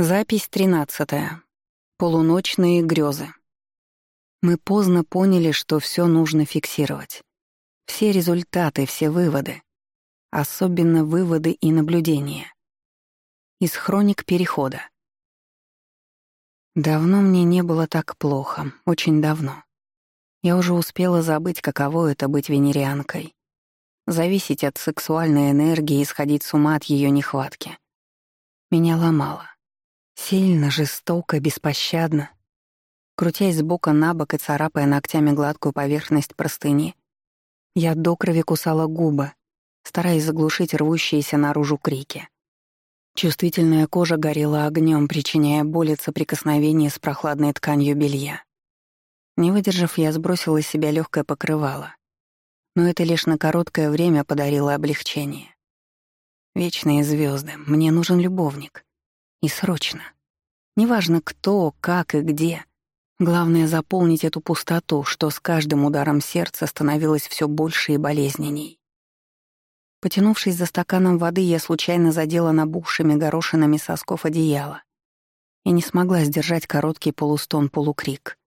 Запись тринадцатая. Полуночные грезы. Мы поздно поняли, что все нужно фиксировать. Все результаты, все выводы. Особенно выводы и наблюдения. Из хроник перехода. Давно мне не было так плохо, очень давно. Я уже успела забыть, каково это быть венерианкой. Зависеть от сексуальной энергии и сходить с ума от ее нехватки. Меня ломало. Сильно, жестоко, беспощадно. Крутясь с бока на бок и царапая ногтями гладкую поверхность простыни, я до крови кусала губы, стараясь заглушить рвущиеся наружу крики. Чувствительная кожа горела огнем, причиняя боль от соприкосновения с прохладной тканью белья. Не выдержав, я сбросила из себя легкое покрывало. Но это лишь на короткое время подарило облегчение. Вечные звезды, мне нужен любовник. И срочно. Неважно кто, как и где. Главное — заполнить эту пустоту, что с каждым ударом сердца становилось все больше и болезненней. Потянувшись за стаканом воды, я случайно задела набухшими горошинами сосков одеяла и не смогла сдержать короткий полустон-полукрик.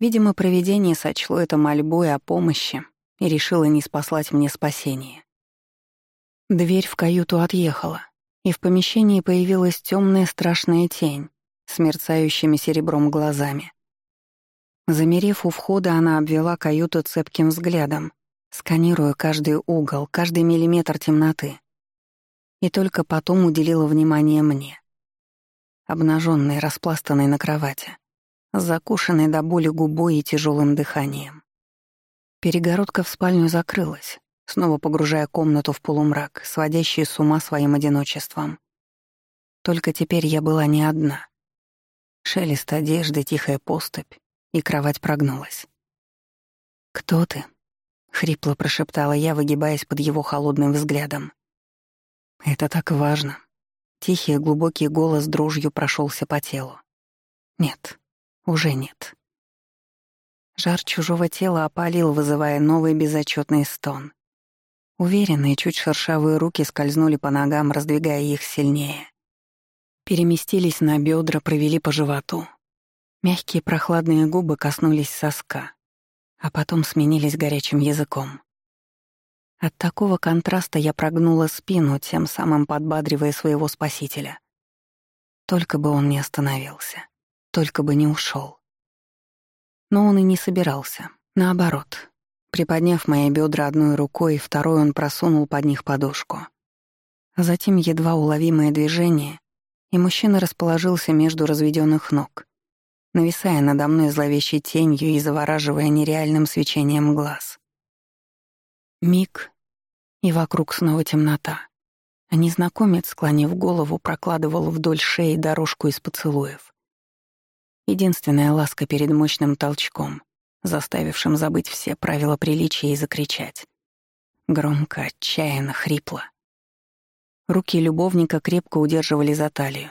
Видимо, провидение сочло это мольбой о помощи и решило не спаслать мне спасение. Дверь в каюту отъехала и в помещении появилась темная страшная тень с мерцающими серебром глазами. Замерев у входа, она обвела каюту цепким взглядом, сканируя каждый угол, каждый миллиметр темноты. И только потом уделила внимание мне. Обнаженной, распластанной на кровати, закушенной до боли губой и тяжелым дыханием. Перегородка в спальню закрылась, снова погружая комнату в полумрак, сводящий с ума своим одиночеством. Только теперь я была не одна. Шелест одежды, тихая поступь, и кровать прогнулась. «Кто ты?» — хрипло прошептала я, выгибаясь под его холодным взглядом. «Это так важно». Тихий глубокий голос дрожью прошелся по телу. «Нет, уже нет». Жар чужого тела опалил, вызывая новый безотчетный стон. Уверенные, чуть шершавые руки скользнули по ногам, раздвигая их сильнее. Переместились на бедра, провели по животу. Мягкие прохладные губы коснулись соска, а потом сменились горячим языком. От такого контраста я прогнула спину, тем самым подбадривая своего спасителя. Только бы он не остановился, только бы не ушел. Но он и не собирался. Наоборот, Приподняв мои бедра одной рукой, второй он просунул под них подушку. Затем едва уловимое движение, и мужчина расположился между разведенных ног, нависая надо мной зловещей тенью и завораживая нереальным свечением глаз. Миг, и вокруг снова темнота. А незнакомец, склонив голову, прокладывал вдоль шеи дорожку из поцелуев. Единственная ласка перед мощным толчком — заставившим забыть все правила приличия и закричать. Громко, отчаянно, хрипло. Руки любовника крепко удерживали за талию.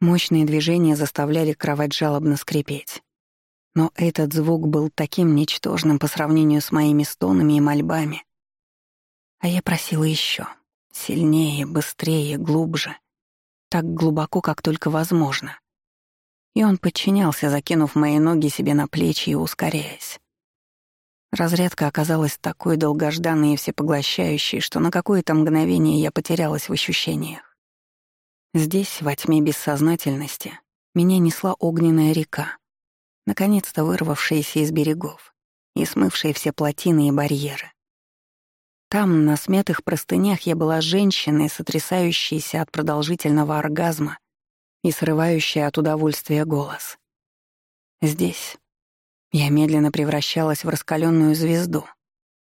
Мощные движения заставляли кровать жалобно скрипеть. Но этот звук был таким ничтожным по сравнению с моими стонами и мольбами. А я просила еще, Сильнее, быстрее, глубже. Так глубоко, как только возможно и он подчинялся, закинув мои ноги себе на плечи и ускоряясь. Разрядка оказалась такой долгожданной и всепоглощающей, что на какое-то мгновение я потерялась в ощущениях. Здесь, во тьме бессознательности, меня несла огненная река, наконец-то вырвавшаяся из берегов и смывшая все плотины и барьеры. Там, на смятых простынях, я была женщиной, сотрясающейся от продолжительного оргазма и срывающий от удовольствия голос. Здесь я медленно превращалась в раскаленную звезду,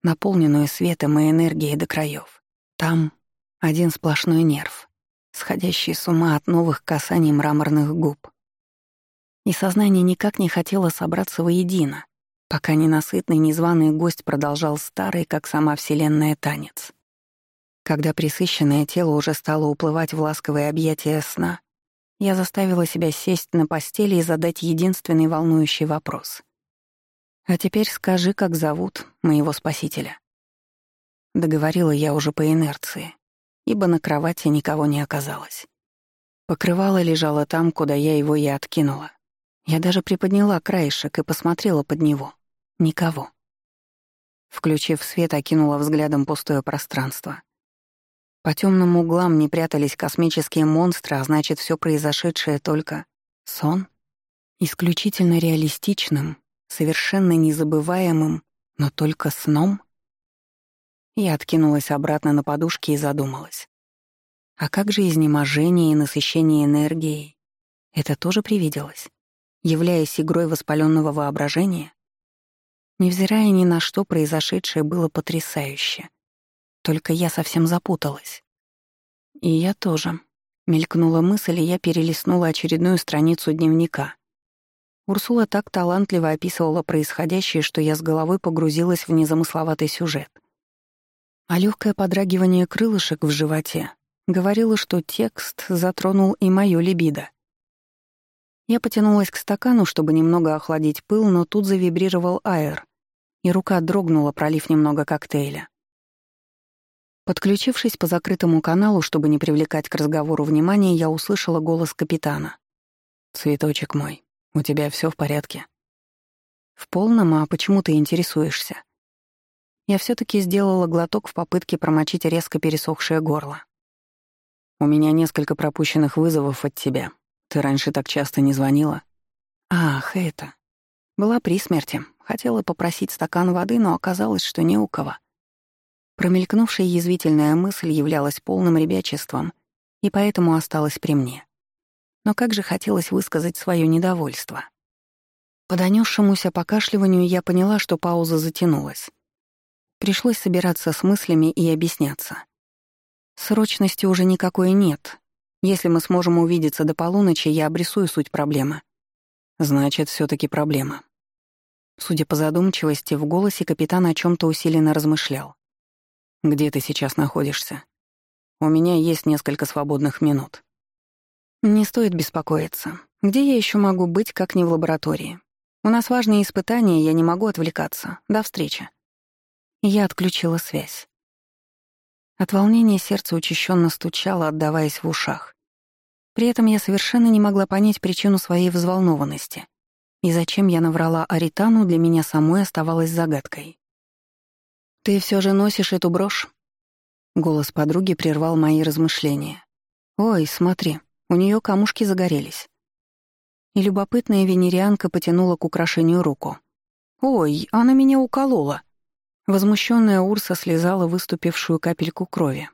наполненную светом и энергией до краев. Там один сплошной нерв, сходящий с ума от новых касаний мраморных губ. И сознание никак не хотело собраться воедино, пока ненасытный незваный гость продолжал старый, как сама Вселенная, танец. Когда присыщенное тело уже стало уплывать в ласковые объятия сна, я заставила себя сесть на постели и задать единственный волнующий вопрос. «А теперь скажи, как зовут моего спасителя?» Договорила я уже по инерции, ибо на кровати никого не оказалось. Покрывало лежало там, куда я его и откинула. Я даже приподняла краешек и посмотрела под него. Никого. Включив свет, окинула взглядом пустое пространство. По темным углам не прятались космические монстры, а значит, все произошедшее только сон? Исключительно реалистичным, совершенно незабываемым, но только сном? Я откинулась обратно на подушки и задумалась. А как же изнеможение и насыщение энергией? Это тоже привиделось, являясь игрой воспаленного воображения? Невзирая ни на что, произошедшее было потрясающе. Только я совсем запуталась. И я тоже. Мелькнула мысль, и я перелистнула очередную страницу дневника. Урсула так талантливо описывала происходящее, что я с головой погрузилась в незамысловатый сюжет. А легкое подрагивание крылышек в животе говорило, что текст затронул и моё либидо. Я потянулась к стакану, чтобы немного охладить пыл, но тут завибрировал аэр, и рука дрогнула, пролив немного коктейля. Подключившись по закрытому каналу, чтобы не привлекать к разговору внимания, я услышала голос капитана. «Цветочек мой, у тебя все в порядке?» «В полном, а почему ты интересуешься?» Я все таки сделала глоток в попытке промочить резко пересохшее горло. «У меня несколько пропущенных вызовов от тебя. Ты раньше так часто не звонила?» «Ах, это...» Была при смерти. Хотела попросить стакан воды, но оказалось, что не у кого. Промелькнувшая язвительная мысль являлась полным ребячеством и поэтому осталась при мне. Но как же хотелось высказать свое недовольство. По донесшемуся покашливанию я поняла, что пауза затянулась. Пришлось собираться с мыслями и объясняться. Срочности уже никакой нет. Если мы сможем увидеться до полуночи, я обрисую суть проблемы. Значит, все таки проблема. Судя по задумчивости, в голосе капитан о чем то усиленно размышлял. Где ты сейчас находишься? У меня есть несколько свободных минут. Не стоит беспокоиться. Где я еще могу быть, как не в лаборатории? У нас важные испытания, я не могу отвлекаться. До встречи. Я отключила связь. От волнения сердце учащенно стучало, отдаваясь в ушах. При этом я совершенно не могла понять причину своей взволнованности. И зачем я наврала Аритану, для меня самой оставалось загадкой. «Ты все же носишь эту брошь?» Голос подруги прервал мои размышления. «Ой, смотри, у нее камушки загорелись». И любопытная венерианка потянула к украшению руку. «Ой, она меня уколола!» Возмущенная Урса слезала выступившую капельку крови.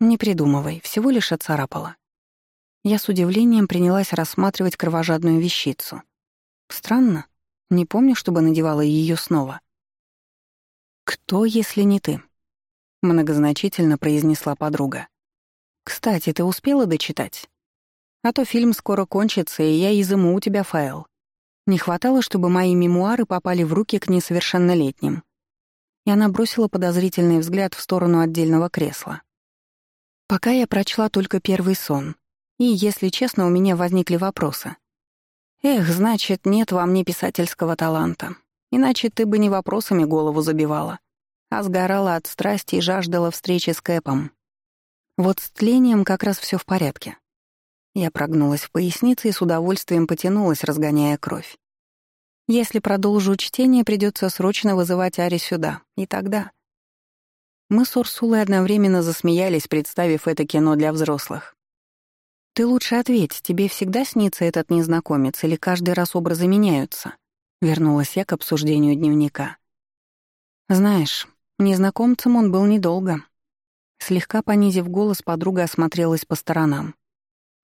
«Не придумывай, всего лишь отцарапала». Я с удивлением принялась рассматривать кровожадную вещицу. Странно, не помню, чтобы надевала ее снова. «Кто, если не ты?» — многозначительно произнесла подруга. «Кстати, ты успела дочитать? А то фильм скоро кончится, и я изыму у тебя файл. Не хватало, чтобы мои мемуары попали в руки к несовершеннолетним». И она бросила подозрительный взгляд в сторону отдельного кресла. Пока я прочла только первый сон, и, если честно, у меня возникли вопросы. Эх, значит, нет во мне писательского таланта. Иначе ты бы не вопросами голову забивала, а сгорала от страсти и жаждала встречи с Кэпом. Вот с тлением как раз все в порядке. Я прогнулась в пояснице и с удовольствием потянулась, разгоняя кровь. Если продолжу чтение, придется срочно вызывать Ари сюда. И тогда... Мы с Урсулой одновременно засмеялись, представив это кино для взрослых. «Ты лучше ответь, тебе всегда снится этот незнакомец или каждый раз образы меняются?» Вернулась я к обсуждению дневника. Знаешь, незнакомцем он был недолго. Слегка понизив голос, подруга осмотрелась по сторонам.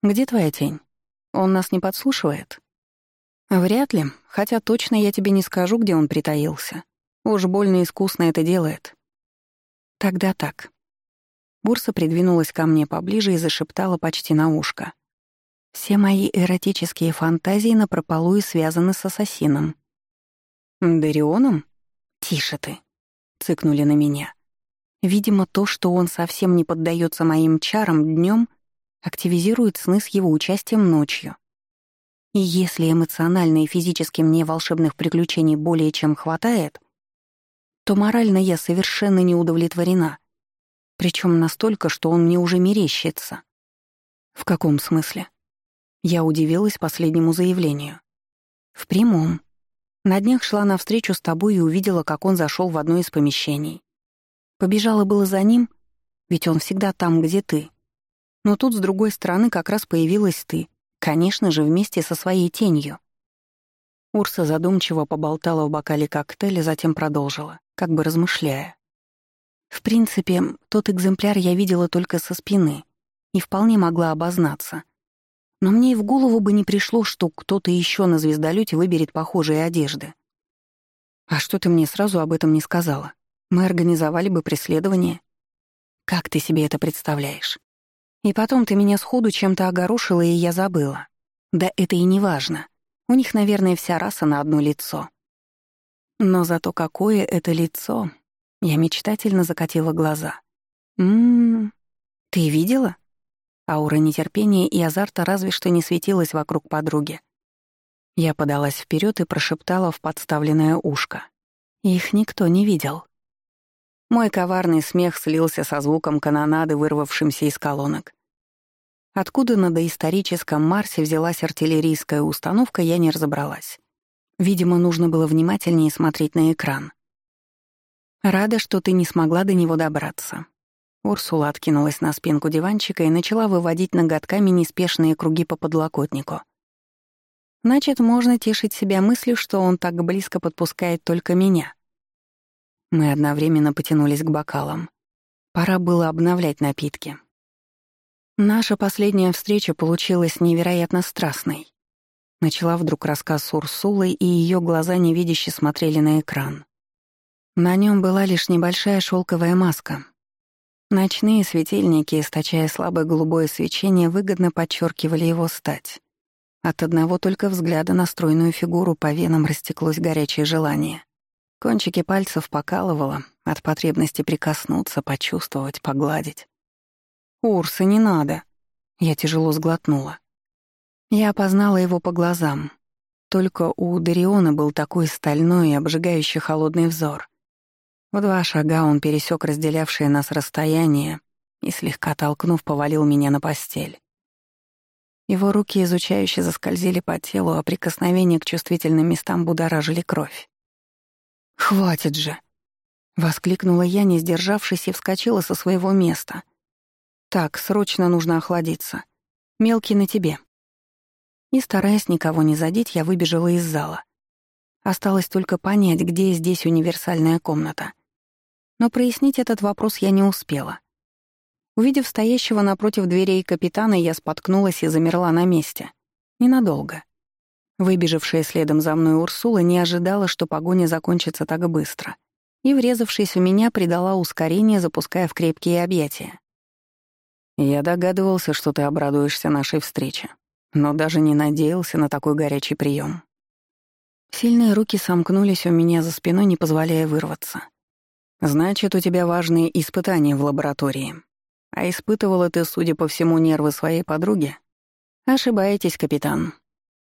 «Где твоя тень? Он нас не подслушивает?» «Вряд ли, хотя точно я тебе не скажу, где он притаился. Уж больно искусно это делает». «Тогда так». Бурса придвинулась ко мне поближе и зашептала почти на ушко. «Все мои эротические фантазии напропалую связаны с ассасином. «Дарионом?» «Тише ты», — цыкнули на меня. Видимо, то, что он совсем не поддается моим чарам днем, активизирует сны с его участием ночью. И если эмоционально и физически мне волшебных приключений более чем хватает, то морально я совершенно не удовлетворена. Причем настолько, что он мне уже мерещится. «В каком смысле?» Я удивилась последнему заявлению. «В прямом. На днях шла навстречу с тобой и увидела, как он зашел в одно из помещений. Побежала было за ним, ведь он всегда там, где ты. Но тут с другой стороны как раз появилась ты, конечно же, вместе со своей тенью. Урса задумчиво поболтала в бокале коктейля, затем продолжила, как бы размышляя. В принципе, тот экземпляр я видела только со спины и вполне могла обознаться. Но мне и в голову бы не пришло, что кто-то еще на звездолете выберет похожие одежды. А что ты мне сразу об этом не сказала? Мы организовали бы преследование. Как ты себе это представляешь? И потом ты меня сходу чем-то огорошила, и я забыла. Да это и не важно. У них, наверное, вся раса на одно лицо. Но зато какое это лицо. Я мечтательно закатила глаза. «Ммм, ты видела?» Аура нетерпения и азарта разве что не светилась вокруг подруги. Я подалась вперед и прошептала в подставленное ушко. Их никто не видел. Мой коварный смех слился со звуком канонады, вырвавшимся из колонок. Откуда на доисторическом Марсе взялась артиллерийская установка, я не разобралась. Видимо, нужно было внимательнее смотреть на экран. «Рада, что ты не смогла до него добраться». Урсула откинулась на спинку диванчика и начала выводить ноготками неспешные круги по подлокотнику. «Значит, можно тешить себя мыслью, что он так близко подпускает только меня. Мы одновременно потянулись к бокалам. Пора было обновлять напитки. Наша последняя встреча получилась невероятно страстной. Начала вдруг рассказ с Урсулой, и ее глаза невидяще смотрели на экран. На нем была лишь небольшая шелковая маска. Ночные светильники, источая слабое голубое свечение, выгодно подчеркивали его стать. От одного только взгляда на стройную фигуру по венам растеклось горячее желание. Кончики пальцев покалывало от потребности прикоснуться, почувствовать, погладить. «Урса, не надо!» Я тяжело сглотнула. Я опознала его по глазам. Только у Дариона был такой стальной и обжигающий холодный взор. В два шага он пересек разделявшее нас расстояние и, слегка толкнув, повалил меня на постель. Его руки изучающе заскользили по телу, а прикосновения к чувствительным местам будоражили кровь. «Хватит же!» — воскликнула я, не сдержавшись, и вскочила со своего места. «Так, срочно нужно охладиться. Мелкий на тебе». И, стараясь никого не задеть, я выбежала из зала. Осталось только понять, где здесь универсальная комната. Но прояснить этот вопрос я не успела. Увидев стоящего напротив дверей капитана, я споткнулась и замерла на месте. Ненадолго. Выбежавшая следом за мной Урсула не ожидала, что погоня закончится так быстро, и, врезавшись в меня, придала ускорение, запуская в крепкие объятия. «Я догадывался, что ты обрадуешься нашей встрече, но даже не надеялся на такой горячий прием. Сильные руки сомкнулись у меня за спиной, не позволяя вырваться. «Значит, у тебя важные испытания в лаборатории. А испытывала ты, судя по всему, нервы своей подруги? Ошибаетесь, капитан.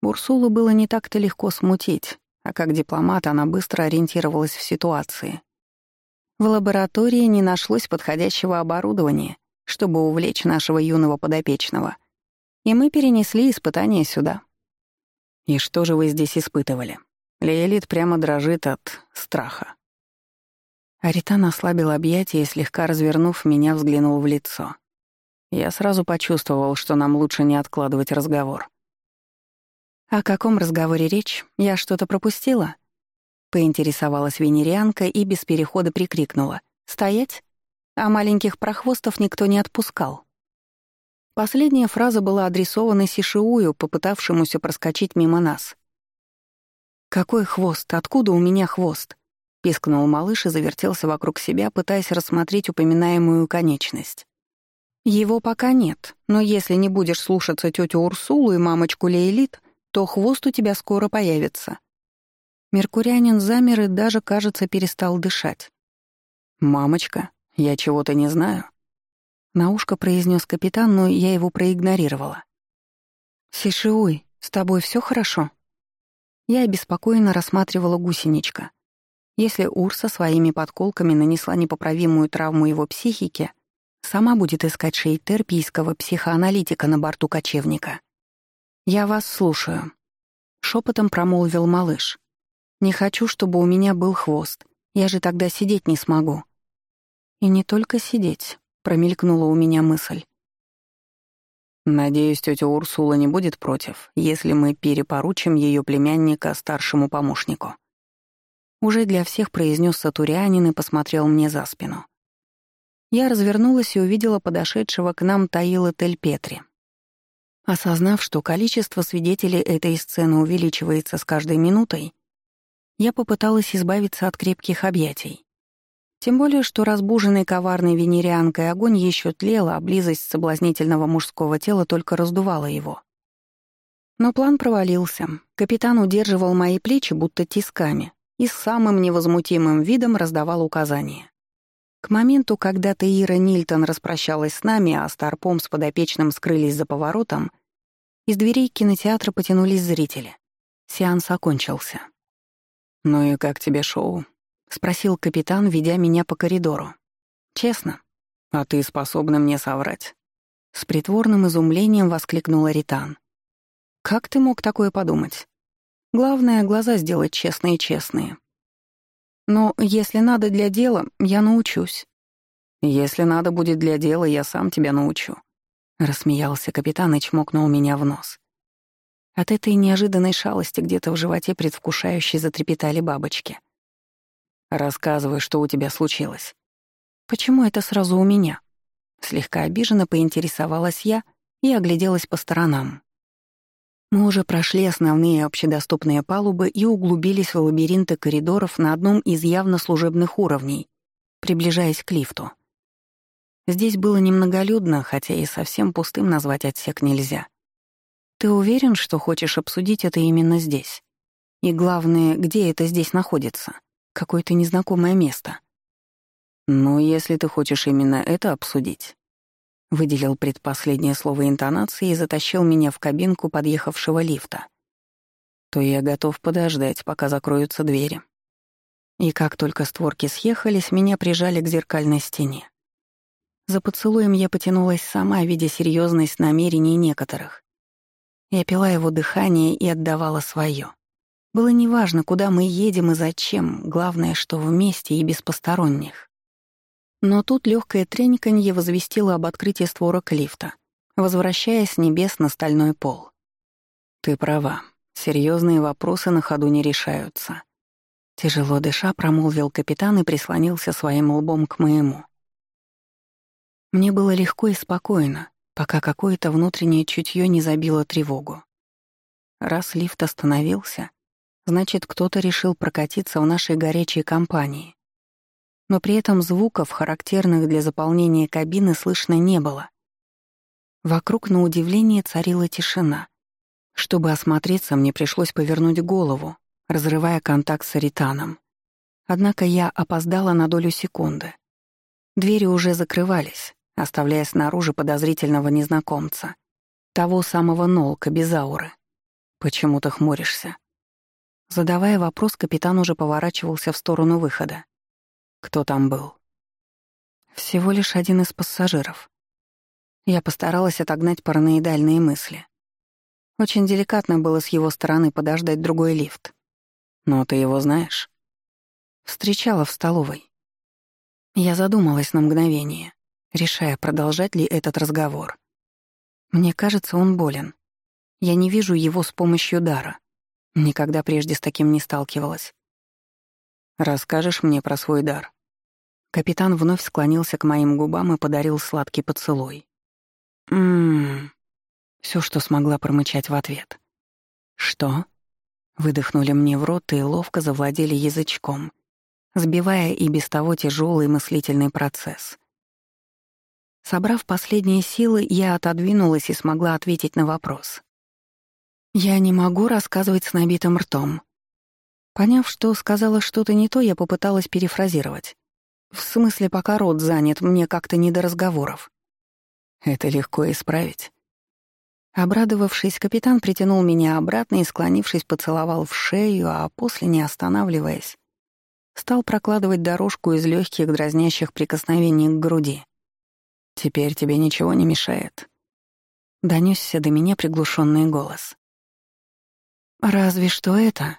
Урсулу было не так-то легко смутить, а как дипломат она быстро ориентировалась в ситуации. В лаборатории не нашлось подходящего оборудования, чтобы увлечь нашего юного подопечного. И мы перенесли испытания сюда. И что же вы здесь испытывали? Лейлит прямо дрожит от страха. Аритан ослабил объятия и, слегка развернув, меня взглянул в лицо. Я сразу почувствовал, что нам лучше не откладывать разговор. «О каком разговоре речь? Я что-то пропустила?» Поинтересовалась венерианка и без перехода прикрикнула. «Стоять?» А маленьких прохвостов никто не отпускал. Последняя фраза была адресована Сишиую, попытавшемуся проскочить мимо нас. «Какой хвост? Откуда у меня хвост?» — пискнул малыш и завертелся вокруг себя, пытаясь рассмотреть упоминаемую конечность. «Его пока нет, но если не будешь слушаться тетю Урсулу и мамочку Лейлит, то хвост у тебя скоро появится». Меркурянин замер и даже, кажется, перестал дышать. «Мамочка, я чего-то не знаю». На ушко произнес капитан, но я его проигнорировала. «Сишиуй, с тобой все хорошо?» Я обеспокоенно рассматривала гусеничка. Если Урса своими подколками нанесла непоправимую травму его психике, Сама будет искать шейтерпийского психоаналитика на борту кочевника. «Я вас слушаю», — шепотом промолвил малыш. «Не хочу, чтобы у меня был хвост. Я же тогда сидеть не смогу». «И не только сидеть», — промелькнула у меня мысль. «Надеюсь, тетя Урсула не будет против, если мы перепоручим ее племянника старшему помощнику». Уже для всех произнес Сатурянин и посмотрел мне за спину. Я развернулась и увидела подошедшего к нам Таила Тель-Петри. Осознав, что количество свидетелей этой сцены увеличивается с каждой минутой, я попыталась избавиться от крепких объятий. Тем более, что разбуженный коварной венерианкой огонь еще тлел, а близость соблазнительного мужского тела только раздувала его. Но план провалился. Капитан удерживал мои плечи будто тисками и с самым невозмутимым видом раздавал указания. К моменту, когда Таира Нильтон распрощалась с нами, а Старпом с подопечным скрылись за поворотом, из дверей кинотеатра потянулись зрители. Сеанс окончился. «Ну и как тебе шоу?» — спросил капитан, ведя меня по коридору. «Честно. А ты способна мне соврать?» С притворным изумлением воскликнула Ритан. «Как ты мог такое подумать? Главное, глаза сделать честные-честные. Но если надо для дела, я научусь. Если надо будет для дела, я сам тебя научу. Рассмеялся капитан и чмокнул меня в нос. От этой неожиданной шалости где-то в животе предвкушающе затрепетали бабочки. «Рассказывай, что у тебя случилось». «Почему это сразу у меня?» Слегка обиженно поинтересовалась я и огляделась по сторонам. Мы уже прошли основные общедоступные палубы и углубились в лабиринты коридоров на одном из явно служебных уровней, приближаясь к лифту. Здесь было немноголюдно, хотя и совсем пустым назвать отсек нельзя. Ты уверен, что хочешь обсудить это именно здесь? И главное, где это здесь находится? Какое-то незнакомое место. Ну, если ты хочешь именно это обсудить, Выделил предпоследнее слово интонации и затащил меня в кабинку подъехавшего лифта. То я готов подождать, пока закроются двери. И как только створки съехались, меня прижали к зеркальной стене. За поцелуем я потянулась сама, видя серьезность намерений некоторых. Я пила его дыхание и отдавала свое. Было неважно, куда мы едем и зачем, главное, что вместе и без посторонних. Но тут легкое треньканье возвестило об открытии створок лифта, возвращая с небес на стальной пол. «Ты права. Серьезные вопросы на ходу не решаются». Тяжело дыша, промолвил капитан и прислонился своим лбом к моему. Мне было легко и спокойно, пока какое-то внутреннее чутье не забило тревогу. Раз лифт остановился, значит, кто-то решил прокатиться в нашей горячей компании но при этом звуков, характерных для заполнения кабины, слышно не было. Вокруг, на удивление, царила тишина. Чтобы осмотреться, мне пришлось повернуть голову, разрывая контакт с Аританом. Однако я опоздала на долю секунды. Двери уже закрывались, оставляя снаружи подозрительного незнакомца. Того самого Нолка без ауры. «Почему ты хмуришься?» Задавая вопрос, капитан уже поворачивался в сторону выхода. Кто там был? Всего лишь один из пассажиров. Я постаралась отогнать параноидальные мысли. Очень деликатно было с его стороны подождать другой лифт. Но ты его знаешь? Встречала в столовой. Я задумалась на мгновение, решая, продолжать ли этот разговор. Мне кажется, он болен. Я не вижу его с помощью дара. Никогда прежде с таким не сталкивалась. Расскажешь мне про свой дар?» Капитан вновь склонился к моим губам и подарил сладкий поцелуй. «Ммм...» Все, что смогла промычать в ответ. «Что?» Выдохнули мне в рот и ловко завладели язычком, сбивая и без того тяжелый мыслительный процесс. Собрав последние силы, я отодвинулась и смогла ответить на вопрос. «Я не могу рассказывать с набитым ртом», Поняв, что сказала что-то не то, я попыталась перефразировать. В смысле, пока рот занят, мне как-то не до разговоров. Это легко исправить. Обрадовавшись, капитан притянул меня обратно и, склонившись, поцеловал в шею, а после, не останавливаясь, стал прокладывать дорожку из легких дразнящих прикосновений к груди. Теперь тебе ничего не мешает. Донесся до меня приглушенный голос. Разве что это?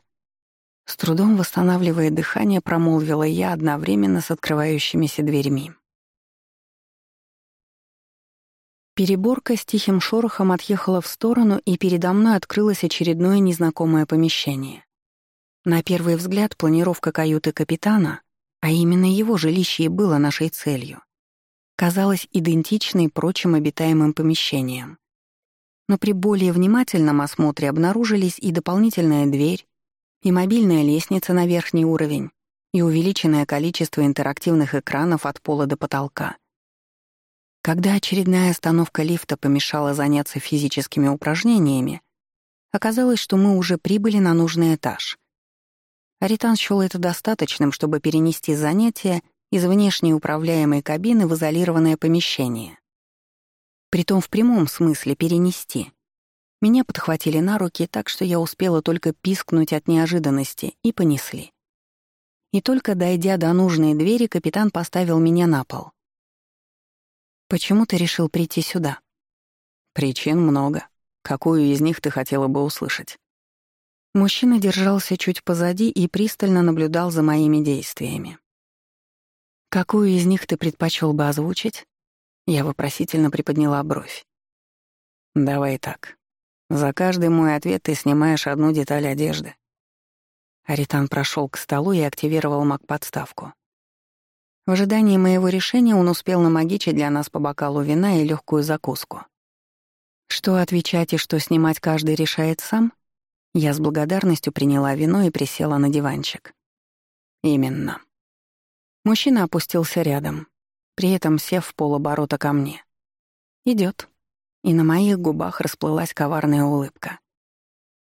С трудом восстанавливая дыхание, промолвила я одновременно с открывающимися дверьми. Переборка с тихим шорохом отъехала в сторону, и передо мной открылось очередное незнакомое помещение. На первый взгляд планировка каюты капитана, а именно его жилище и было нашей целью, казалась идентичной прочим обитаемым помещениям. Но при более внимательном осмотре обнаружились и дополнительная дверь, и мобильная лестница на верхний уровень, и увеличенное количество интерактивных экранов от пола до потолка. Когда очередная остановка лифта помешала заняться физическими упражнениями, оказалось, что мы уже прибыли на нужный этаж. Аритан счёл это достаточным, чтобы перенести занятия из внешней управляемой кабины в изолированное помещение. Притом в прямом смысле перенести. Меня подхватили на руки так, что я успела только пискнуть от неожиданности, и понесли. И только дойдя до нужной двери, капитан поставил меня на пол. «Почему ты решил прийти сюда?» «Причин много. Какую из них ты хотела бы услышать?» Мужчина держался чуть позади и пристально наблюдал за моими действиями. «Какую из них ты предпочел бы озвучить?» Я вопросительно приподняла бровь. «Давай так. За каждый мой ответ ты снимаешь одну деталь одежды. Аритан прошел к столу и активировал маг-подставку. В ожидании моего решения он успел намагичить для нас по бокалу вина и легкую закуску. Что отвечать и что снимать каждый решает сам? Я с благодарностью приняла вино и присела на диванчик. Именно. Мужчина опустился рядом, при этом сев в полоборота ко мне. Идет и на моих губах расплылась коварная улыбка.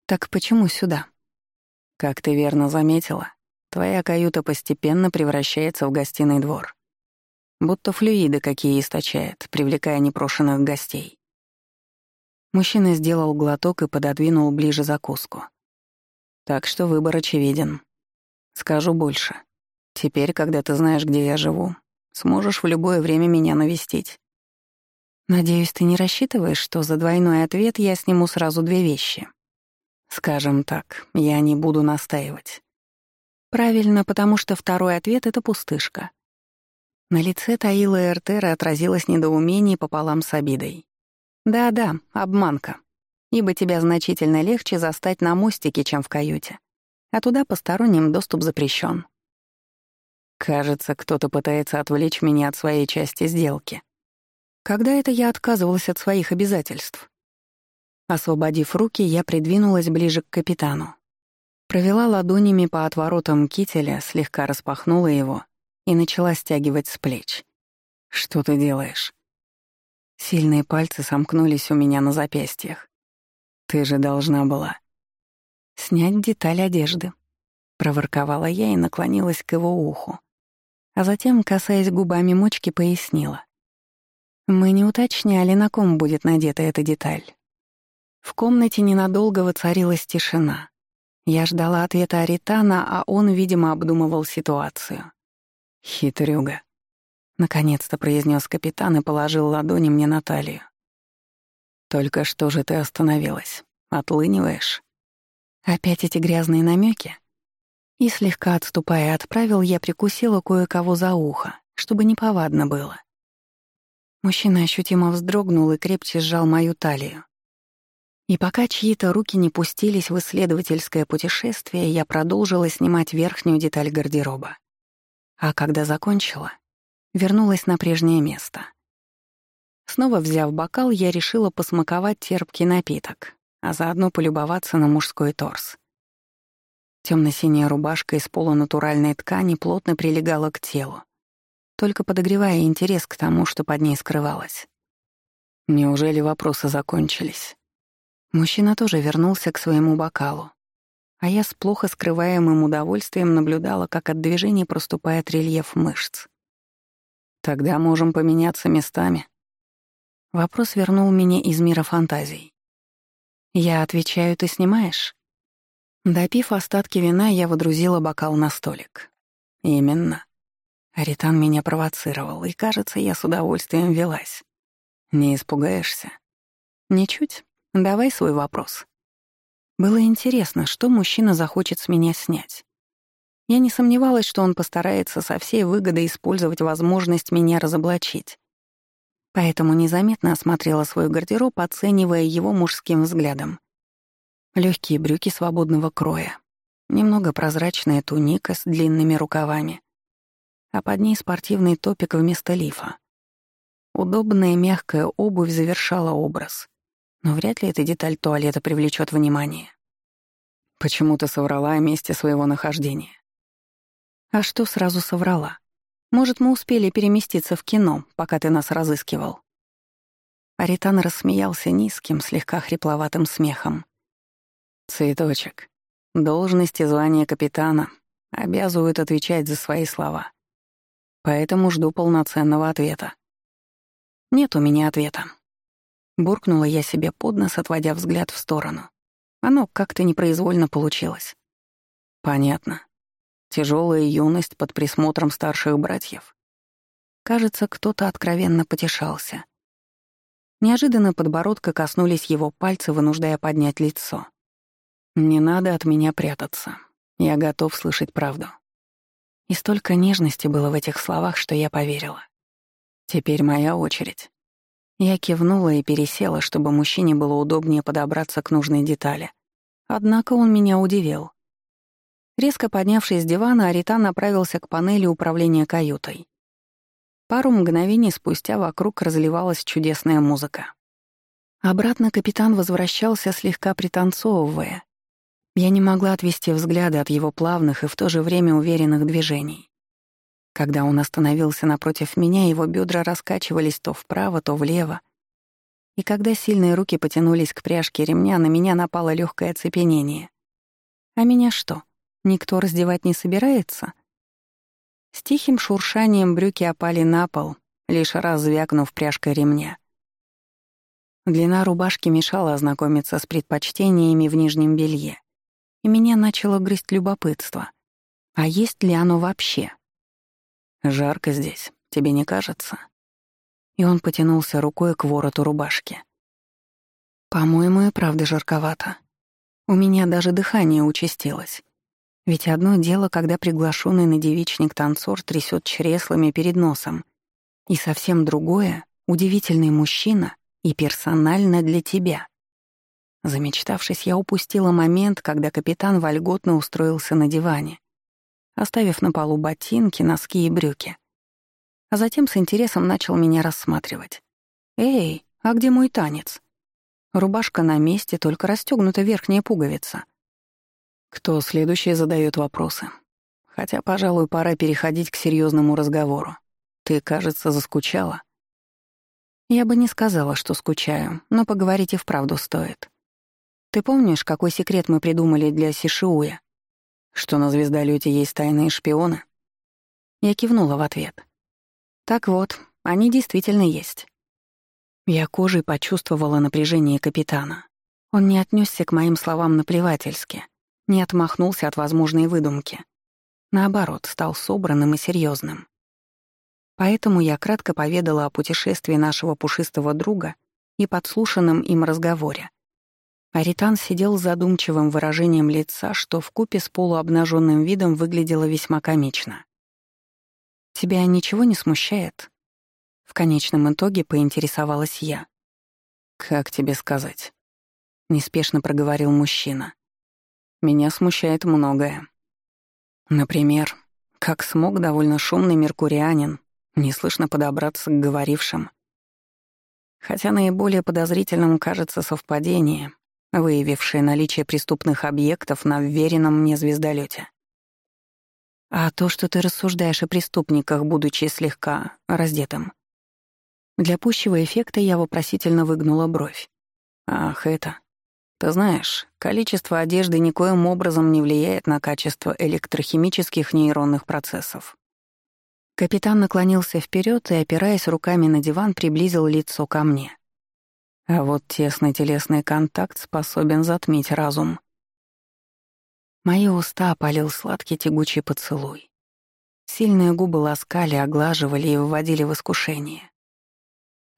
«Так почему сюда?» «Как ты верно заметила, твоя каюта постепенно превращается в гостиный двор. Будто флюиды какие источает, привлекая непрошенных гостей». Мужчина сделал глоток и пододвинул ближе закуску. «Так что выбор очевиден. Скажу больше. Теперь, когда ты знаешь, где я живу, сможешь в любое время меня навестить. Надеюсь, ты не рассчитываешь, что за двойной ответ я сниму сразу две вещи. Скажем так, я не буду настаивать. Правильно, потому что второй ответ — это пустышка. На лице Таила Эртера отразилось недоумение пополам с обидой. Да-да, обманка. Ибо тебя значительно легче застать на мостике, чем в каюте. А туда посторонним доступ запрещен. Кажется, кто-то пытается отвлечь меня от своей части сделки. Когда это я отказывалась от своих обязательств? Освободив руки, я придвинулась ближе к капитану. Провела ладонями по отворотам кителя, слегка распахнула его и начала стягивать с плеч. «Что ты делаешь?» Сильные пальцы сомкнулись у меня на запястьях. «Ты же должна была...» «Снять деталь одежды», — проворковала я и наклонилась к его уху. А затем, касаясь губами мочки, пояснила. Мы не уточняли, на ком будет надета эта деталь. В комнате ненадолго воцарилась тишина. Я ждала ответа Аритана, а он, видимо, обдумывал ситуацию. «Хитрюга», — наконец-то произнес капитан и положил ладони мне на талию. «Только что же ты остановилась? Отлыниваешь?» Опять эти грязные намеки. И слегка отступая от правил, я прикусила кое-кого за ухо, чтобы неповадно было. Мужчина ощутимо вздрогнул и крепче сжал мою талию. И пока чьи-то руки не пустились в исследовательское путешествие, я продолжила снимать верхнюю деталь гардероба. А когда закончила, вернулась на прежнее место. Снова взяв бокал, я решила посмаковать терпкий напиток, а заодно полюбоваться на мужской торс. Темно-синяя рубашка из полунатуральной ткани плотно прилегала к телу, только подогревая интерес к тому, что под ней скрывалось. Неужели вопросы закончились? Мужчина тоже вернулся к своему бокалу, а я с плохо скрываемым удовольствием наблюдала, как от движения проступает рельеф мышц. «Тогда можем поменяться местами». Вопрос вернул меня из мира фантазий. «Я отвечаю, ты снимаешь?» Допив остатки вина, я водрузила бокал на столик. «Именно. Аритан меня провоцировал, и, кажется, я с удовольствием велась. Не испугаешься? Ничуть. Давай свой вопрос. Было интересно, что мужчина захочет с меня снять. Я не сомневалась, что он постарается со всей выгодой использовать возможность меня разоблачить. Поэтому незаметно осмотрела свой гардероб, оценивая его мужским взглядом. Легкие брюки свободного кроя, немного прозрачная туника с длинными рукавами, а под ней спортивный топик вместо лифа. Удобная мягкая обувь завершала образ. Но вряд ли эта деталь туалета привлечет внимание. Почему ты соврала о месте своего нахождения? А что сразу соврала? Может, мы успели переместиться в кино, пока ты нас разыскивал?» Аритан рассмеялся низким, слегка хрипловатым смехом. «Цветочек, должность и звание капитана обязывают отвечать за свои слова. Поэтому жду полноценного ответа». «Нет у меня ответа». Буркнула я себе под нос, отводя взгляд в сторону. Оно как-то непроизвольно получилось. «Понятно. Тяжелая юность под присмотром старших братьев. Кажется, кто-то откровенно потешался. Неожиданно подбородка коснулись его пальцы, вынуждая поднять лицо. «Не надо от меня прятаться. Я готов слышать правду». И столько нежности было в этих словах, что я поверила. «Теперь моя очередь». Я кивнула и пересела, чтобы мужчине было удобнее подобраться к нужной детали. Однако он меня удивил. Резко поднявшись с дивана, Аритан направился к панели управления каютой. Пару мгновений спустя вокруг разливалась чудесная музыка. Обратно капитан возвращался, слегка пританцовывая. Я не могла отвести взгляды от его плавных и в то же время уверенных движений. Когда он остановился напротив меня, его бедра раскачивались то вправо, то влево. И когда сильные руки потянулись к пряжке ремня, на меня напало легкое оцепенение. А меня что? Никто раздевать не собирается? С тихим шуршанием брюки опали на пол, лишь раз звякнув пряжкой ремня. Длина рубашки мешала ознакомиться с предпочтениями в нижнем белье, и меня начало грызть любопытство. А есть ли оно вообще? «Жарко здесь, тебе не кажется?» И он потянулся рукой к вороту рубашки. «По-моему, и правда жарковато. У меня даже дыхание участилось. Ведь одно дело, когда приглашенный на девичник танцор трясет чреслами перед носом, и совсем другое — удивительный мужчина и персонально для тебя. Замечтавшись, я упустила момент, когда капитан вольготно устроился на диване, оставив на полу ботинки, носки и брюки. А затем с интересом начал меня рассматривать. «Эй, а где мой танец?» Рубашка на месте, только расстёгнута верхняя пуговица. Кто следующий задает вопросы? Хотя, пожалуй, пора переходить к серьезному разговору. Ты, кажется, заскучала. Я бы не сказала, что скучаю, но поговорить и вправду стоит. Ты помнишь, какой секрет мы придумали для Сишиуя? Что на звездолете есть тайные шпионы? Я кивнула в ответ. Так вот, они действительно есть. Я кожей почувствовала напряжение капитана. Он не отнесся к моим словам наплевательски, не отмахнулся от возможной выдумки. Наоборот, стал собранным и серьезным. Поэтому я кратко поведала о путешествии нашего пушистого друга и подслушанном им разговоре. Аритан сидел с задумчивым выражением лица, что в купе с полуобнаженным видом выглядело весьма комично. «Тебя ничего не смущает?» В конечном итоге поинтересовалась я. «Как тебе сказать?» — неспешно проговорил мужчина. Меня смущает многое. Например, как смог довольно шумный меркурианин неслышно подобраться к говорившим. Хотя наиболее подозрительным кажется совпадение, выявившее наличие преступных объектов на вверенном мне звездолете. А то, что ты рассуждаешь о преступниках, будучи слегка раздетым. Для пущего эффекта я вопросительно выгнула бровь. Ах, это... Ты знаешь, количество одежды никоим образом не влияет на качество электрохимических нейронных процессов. Капитан наклонился вперед и, опираясь руками на диван, приблизил лицо ко мне. А вот тесный телесный контакт способен затмить разум. Мои уста опалил сладкий тягучий поцелуй. Сильные губы ласкали, оглаживали и вводили в искушение.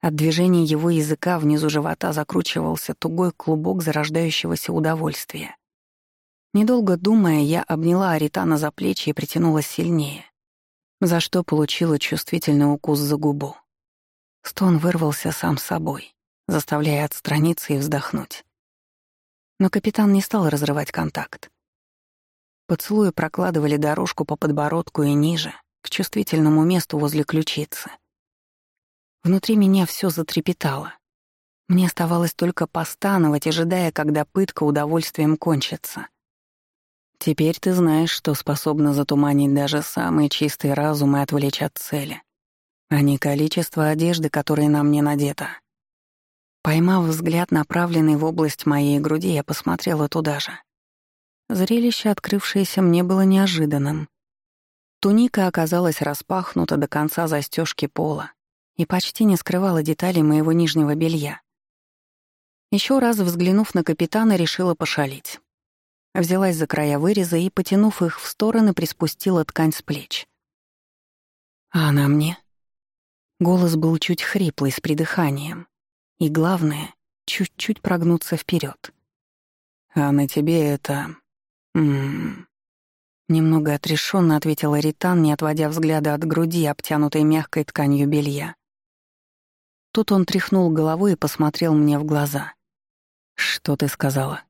От движения его языка внизу живота закручивался тугой клубок зарождающегося удовольствия. Недолго думая, я обняла Аритана за плечи и притянула сильнее, за что получила чувствительный укус за губу. Стон вырвался сам собой, заставляя отстраниться и вздохнуть. Но капитан не стал разрывать контакт. Поцелуи прокладывали дорожку по подбородку и ниже, к чувствительному месту возле ключицы. Внутри меня все затрепетало. Мне оставалось только постановать, ожидая, когда пытка удовольствием кончится. Теперь ты знаешь, что способно затуманить даже самый чистый разум и отвлечь от цели, а не количество одежды, которой на мне надето. Поймав взгляд, направленный в область моей груди, я посмотрела туда же. Зрелище, открывшееся мне, было неожиданным. Туника оказалась распахнута до конца застежки пола и почти не скрывала деталей моего нижнего белья. Еще раз взглянув на капитана, решила пошалить. Взялась за края выреза и, потянув их в стороны, приспустила ткань с плеч. «А она мне?» Голос был чуть хриплый, с придыханием. И главное — чуть-чуть прогнуться вперед. «А на тебе это... М Немного отрешенно ответила Ритан, не отводя взгляда от груди, обтянутой мягкой тканью белья. Тут он тряхнул головой и посмотрел мне в глаза. «Что ты сказала?»